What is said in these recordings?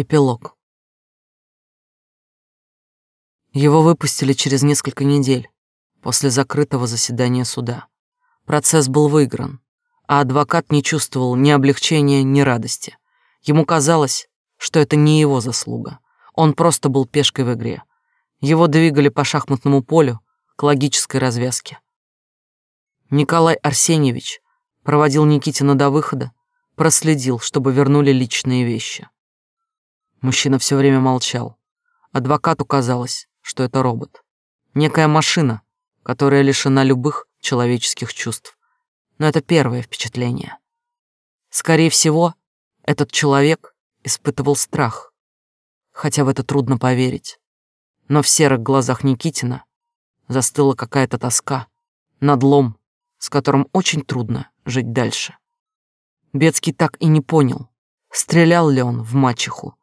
Эпилог. Его выпустили через несколько недель после закрытого заседания суда. Процесс был выигран, а адвокат не чувствовал ни облегчения, ни радости. Ему казалось, что это не его заслуга. Он просто был пешкой в игре. Его двигали по шахматному полю к логической развязке. Николай Арсеньевич проводил Никитина до выхода, проследил, чтобы вернули личные вещи. Мужчина все время молчал. Адвокату казалось, что это робот. Некая машина, которая лишена любых человеческих чувств. Но это первое впечатление. Скорее всего, этот человек испытывал страх. Хотя в это трудно поверить. Но в серых глазах Никитина застыла какая-то тоска, надлом, с которым очень трудно жить дальше. Бецкий так и не понял, стрелял ли он в мачеху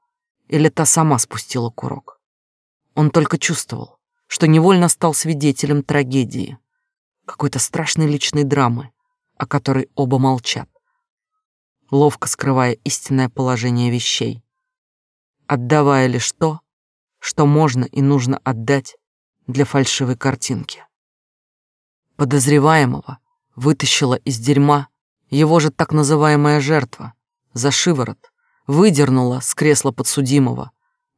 или та сама спустила курок. Он только чувствовал, что невольно стал свидетелем трагедии, какой-то страшной личной драмы, о которой оба молчат, ловко скрывая истинное положение вещей, отдавая лишь то, что можно и нужно отдать для фальшивой картинки. Подозреваемого вытащила из дерьма его же так называемая жертва за шиворот, выдернула с кресла подсудимого.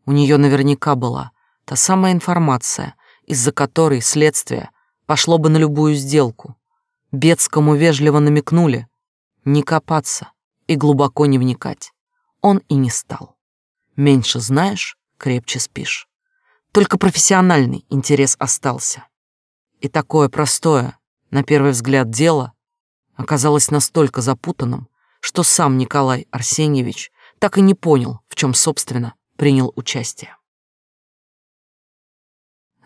У нее наверняка была та самая информация, из-за которой следствие пошло бы на любую сделку. Бедскому вежливо намекнули не копаться и глубоко не вникать. Он и не стал. Меньше знаешь, крепче спишь. Только профессиональный интерес остался. И такое простое, на первый взгляд, дело оказалось настолько запутанным, что сам Николай Арсеньевич так и не понял, в чем, собственно, принял участие.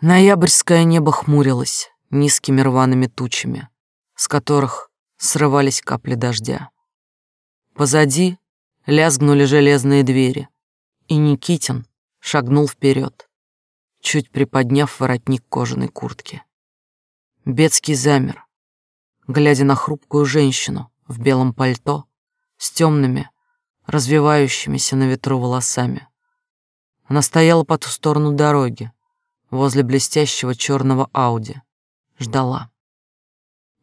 Ноябрьское небо хмурилось низкими рваными тучами, с которых срывались капли дождя. Позади лязгнули железные двери, и Никитин шагнул вперед, чуть приподняв воротник кожаной куртки. Бецкий замер, глядя на хрупкую женщину в белом пальто с темными, развивающимися на ветру волосами. Она стояла по ту сторону дороги, возле блестящего черного Ауди. Ждала.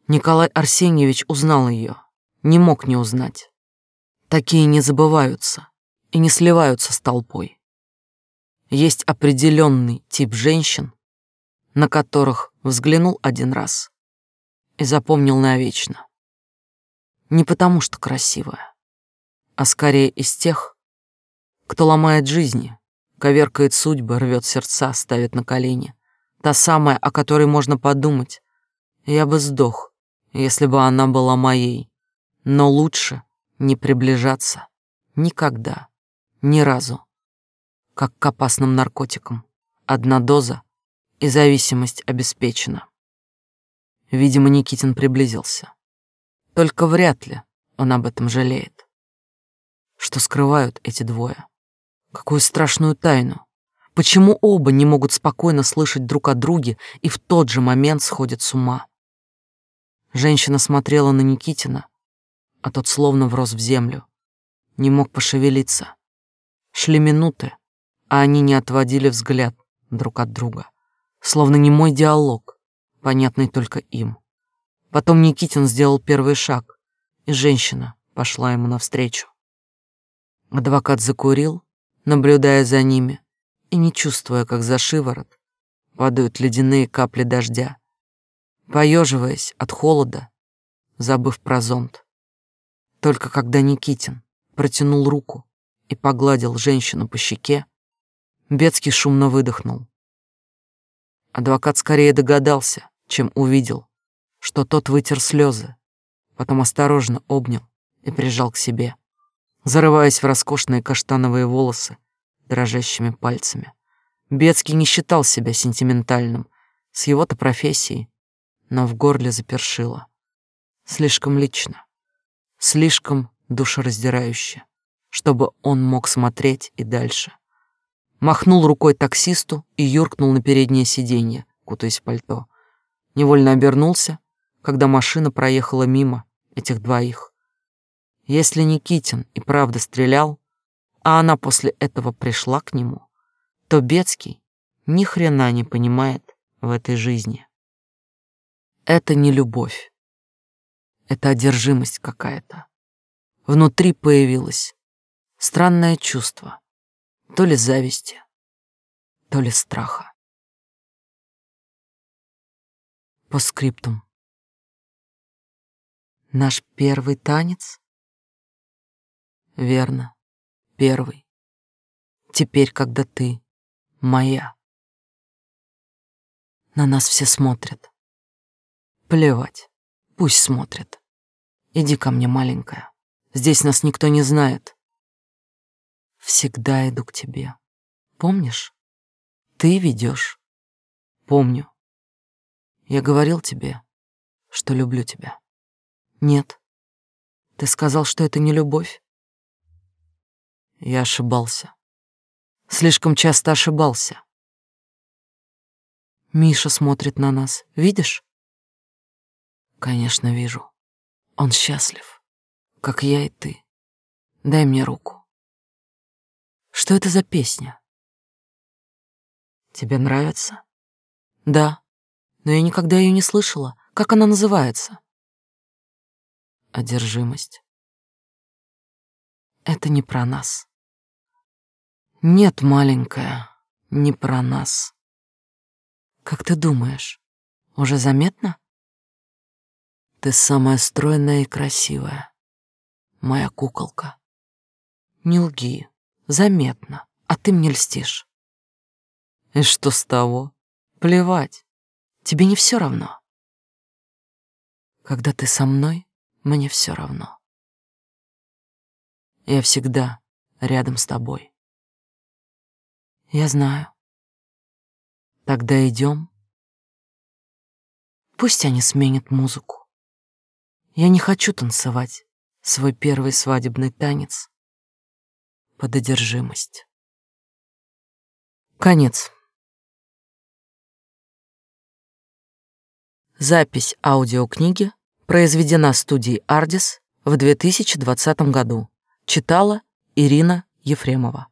Николай Арсеньевич узнал ее, не мог не узнать. Такие не забываются и не сливаются с толпой. Есть определенный тип женщин, на которых взглянул один раз и запомнил навечно. Не потому, что красивая, а скорее из тех, кто ломает жизни, коверкает судьбы, рвет сердца, ставит на колени. Та самая, о которой можно подумать. Я бы сдох, если бы она была моей. Но лучше не приближаться. Никогда. Ни разу. Как к опасным наркотикам. Одна доза, и зависимость обеспечена. Видимо, Никитин приблизился. Только вряд ли он об этом жалеет. Что скрывают эти двое? Какую страшную тайну? Почему оба не могут спокойно слышать друг о друге и в тот же момент сходят с ума? Женщина смотрела на Никитина, а тот словно врос в землю. Не мог пошевелиться. Шли минуты, а они не отводили взгляд друг от друга. Словно немой диалог, понятный только им. Потом Никитин сделал первый шаг, и женщина пошла ему навстречу. Адвокат закурил, наблюдая за ними и не чувствуя, как за шиворот падают ледяные капли дождя, поеживаясь от холода, забыв про зонт. Только когда Никитин протянул руку и погладил женщину по щеке, Бецкий шумно выдохнул. Адвокат скорее догадался, чем увидел, что тот вытер слезы, потом осторожно обнял и прижал к себе зарываясь в роскошные каштановые волосы дрожащими пальцами. Бецкий не считал себя сентиментальным, с его-то профессией, но в горле запершило. Слишком лично, слишком душераздирающе, чтобы он мог смотреть и дальше. Махнул рукой таксисту и юркнул на переднее сиденье, кутаясь в пальто. Невольно обернулся, когда машина проехала мимо этих двоих. Если Никитин и правда стрелял, а она после этого пришла к нему, то Бецкий ни хрена не понимает в этой жизни. Это не любовь. Это одержимость какая-то. Внутри появилось странное чувство, то ли зависти, то ли страха. По скриптум. Наш первый танец? Верно, первый. Теперь, когда ты моя. На нас все смотрят. Плевать, пусть смотрят. Иди ко мне, маленькая. Здесь нас никто не знает. Всегда иду к тебе. Помнишь? Ты ведешь. Помню. Я говорил тебе, что люблю тебя. Нет. Ты сказал, что это не любовь? Я ошибался. Слишком часто ошибался. Миша смотрит на нас. Видишь? Конечно, вижу. Он счастлив, как я и ты. Дай мне руку. Что это за песня? Тебе нравится? Да, но я никогда ее не слышала. Как она называется? Одержимость. Это не про нас. Нет, маленькая, не про нас. Как ты думаешь, уже заметно? Ты самая стройная и красивая, моя куколка. Не лги, заметно, а ты мне льстишь. И что с того? Плевать, тебе не все равно. Когда ты со мной, мне все равно. Я всегда рядом с тобой. Я знаю. Тогда идем. Пусть они сменят музыку. Я не хочу танцевать свой первый свадебный танец под одержимость. Конец. Запись аудиокниги произведена студией «Ардис» в 2020 году. Читала Ирина Ефремова.